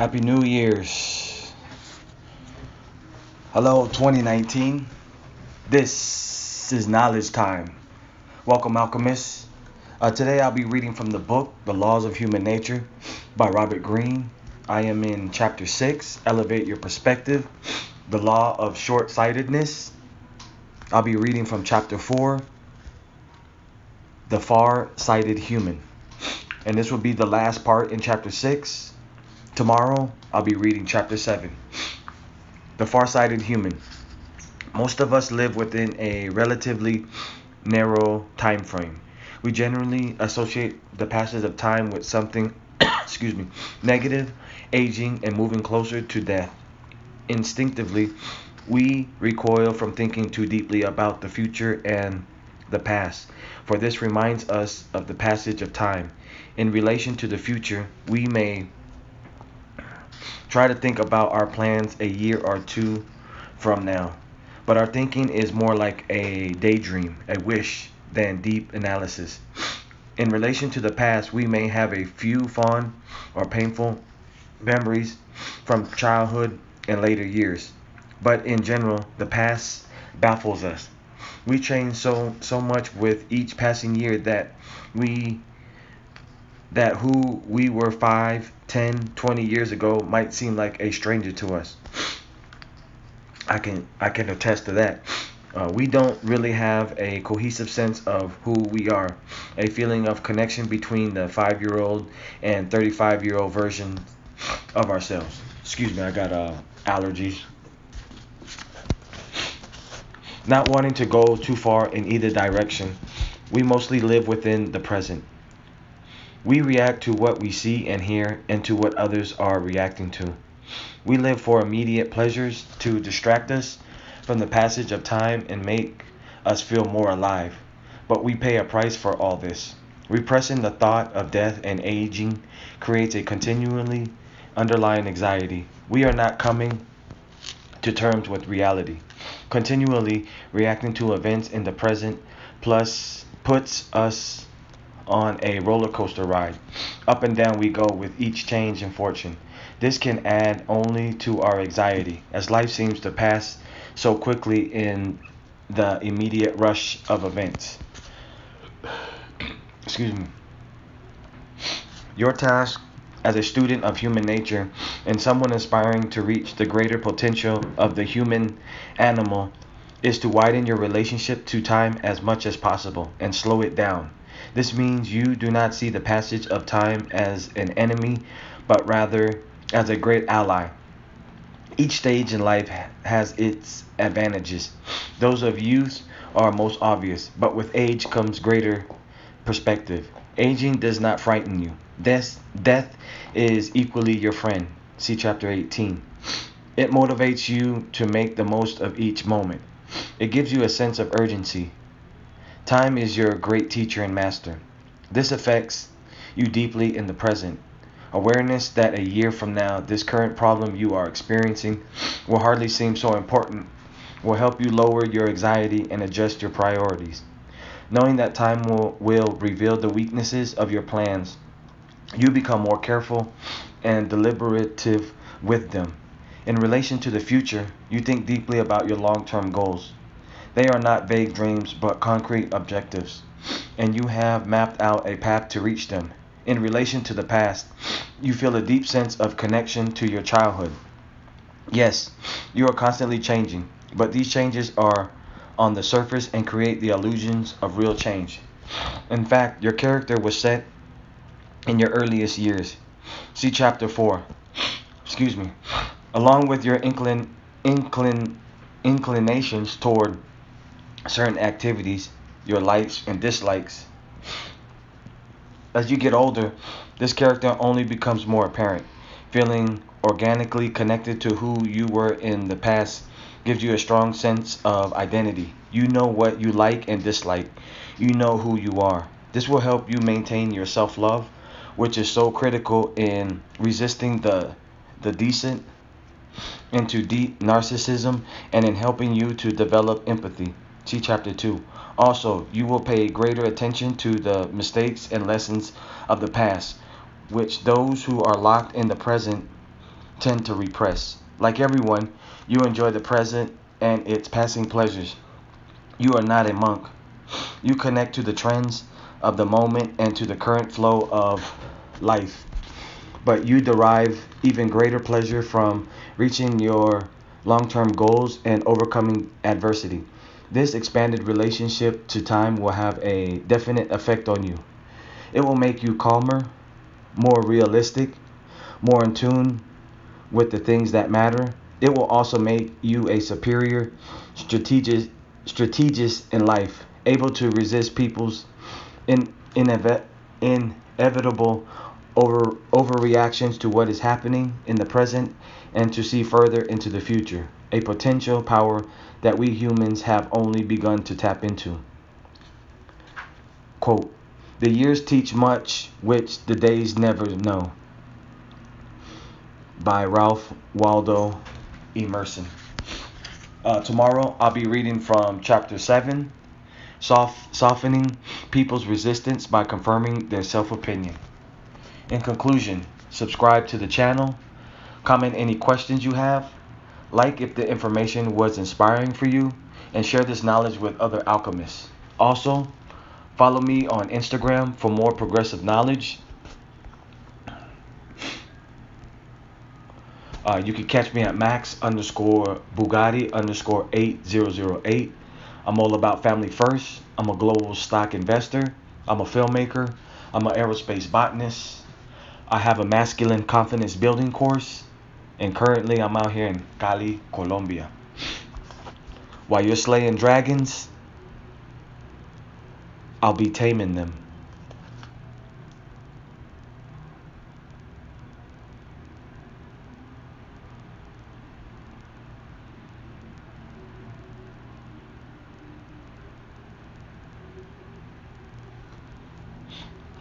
Happy New Year's. Hello, 2019. This is knowledge time. Welcome, alchemists. Uh, today I'll be reading from the book, The Laws of Human Nature by Robert Greene. I am in chapter 6, Elevate Your Perspective, The Law of Short Sightedness. I'll be reading from chapter 4, The Far Sighted Human. And this will be the last part in chapter 6. Tomorrow I'll be reading chapter 7, The Far Sighted Human. Most of us live within a relatively narrow time frame. We generally associate the passage of time with something, excuse me, negative, aging, and moving closer to death. Instinctively, we recoil from thinking too deeply about the future and the past, for this reminds us of the passage of time. In relation to the future, we may try to think about our plans a year or two from now, but our thinking is more like a daydream, a wish, than deep analysis. In relation to the past, we may have a few fond or painful memories from childhood and later years, but in general, the past baffles us. We change so so much with each passing year that we that who we were 5, 10, 20 years ago might seem like a stranger to us. I can I can attest to that. Uh, we don't really have a cohesive sense of who we are, a feeling of connection between the five year old and 35 year old version of ourselves. Excuse me, I got uh, allergies. Not wanting to go too far in either direction, we mostly live within the present. We react to what we see and hear and to what others are reacting to. We live for immediate pleasures to distract us from the passage of time and make us feel more alive. But we pay a price for all this. Repressing the thought of death and aging creates a continually underlying anxiety. We are not coming to terms with reality. Continually reacting to events in the present plus puts us on a roller coaster ride. Up and down we go with each change in fortune. This can add only to our anxiety as life seems to pass so quickly in the immediate rush of events. Excuse me. Your task as a student of human nature and someone aspiring to reach the greater potential of the human animal is to widen your relationship to time as much as possible and slow it down. This means you do not see the passage of time as an enemy, but rather as a great ally. Each stage in life has its advantages. Those of youth are most obvious, but with age comes greater perspective. Aging does not frighten you. Death, death is equally your friend. See chapter 18. It motivates you to make the most of each moment. It gives you a sense of urgency. Time is your great teacher and master. This affects you deeply in the present. Awareness that a year from now, this current problem you are experiencing will hardly seem so important will help you lower your anxiety and adjust your priorities. Knowing that time will, will reveal the weaknesses of your plans, you become more careful and deliberative with them. In relation to the future, you think deeply about your long term goals. They are not vague dreams, but concrete objectives, and you have mapped out a path to reach them. In relation to the past, you feel a deep sense of connection to your childhood. Yes, you are constantly changing, but these changes are on the surface and create the illusions of real change. In fact, your character was set in your earliest years. See chapter 4. Excuse me. Along with your inclin, inclin, inclinations toward certain activities, your likes and dislikes. As you get older, this character only becomes more apparent. Feeling organically connected to who you were in the past gives you a strong sense of identity. You know what you like and dislike. You know who you are. This will help you maintain your self love, which is so critical in resisting the, the decent into deep narcissism and in helping you to develop empathy. See chapter 2. Also, you will pay greater attention to the mistakes and lessons of the past, which those who are locked in the present tend to repress. Like everyone, you enjoy the present and its passing pleasures. You are not a monk. You connect to the trends of the moment and to the current flow of life. But you derive even greater pleasure from reaching your long term goals and overcoming adversity. This expanded relationship to time will have a definite effect on you. It will make you calmer, more realistic, more in tune with the things that matter. It will also make you a superior strategist, strategist in life, able to resist people's in, inevitable over overreactions to what is happening in the present and to see further into the future, a potential power that we humans have only begun to tap into. Quote, the years teach much which the days never know. By Ralph Waldo Emerson. Uh, tomorrow I'll be reading from chapter 7, soft, Softening People's Resistance by Confirming Their Self Opinion. In conclusion, subscribe to the channel, comment any questions you have, like if the information was inspiring for you, and share this knowledge with other alchemists. Also, follow me on Instagram for more progressive knowledge. Uh, you can catch me at max underscore Bugatti underscore 8008. I'm all about family first. I'm a global stock investor. I'm a filmmaker. I'm an aerospace botanist. I have a masculine confidence building course, and currently I'm out here in Cali, Colombia. While you're slaying dragons, I'll be taming them.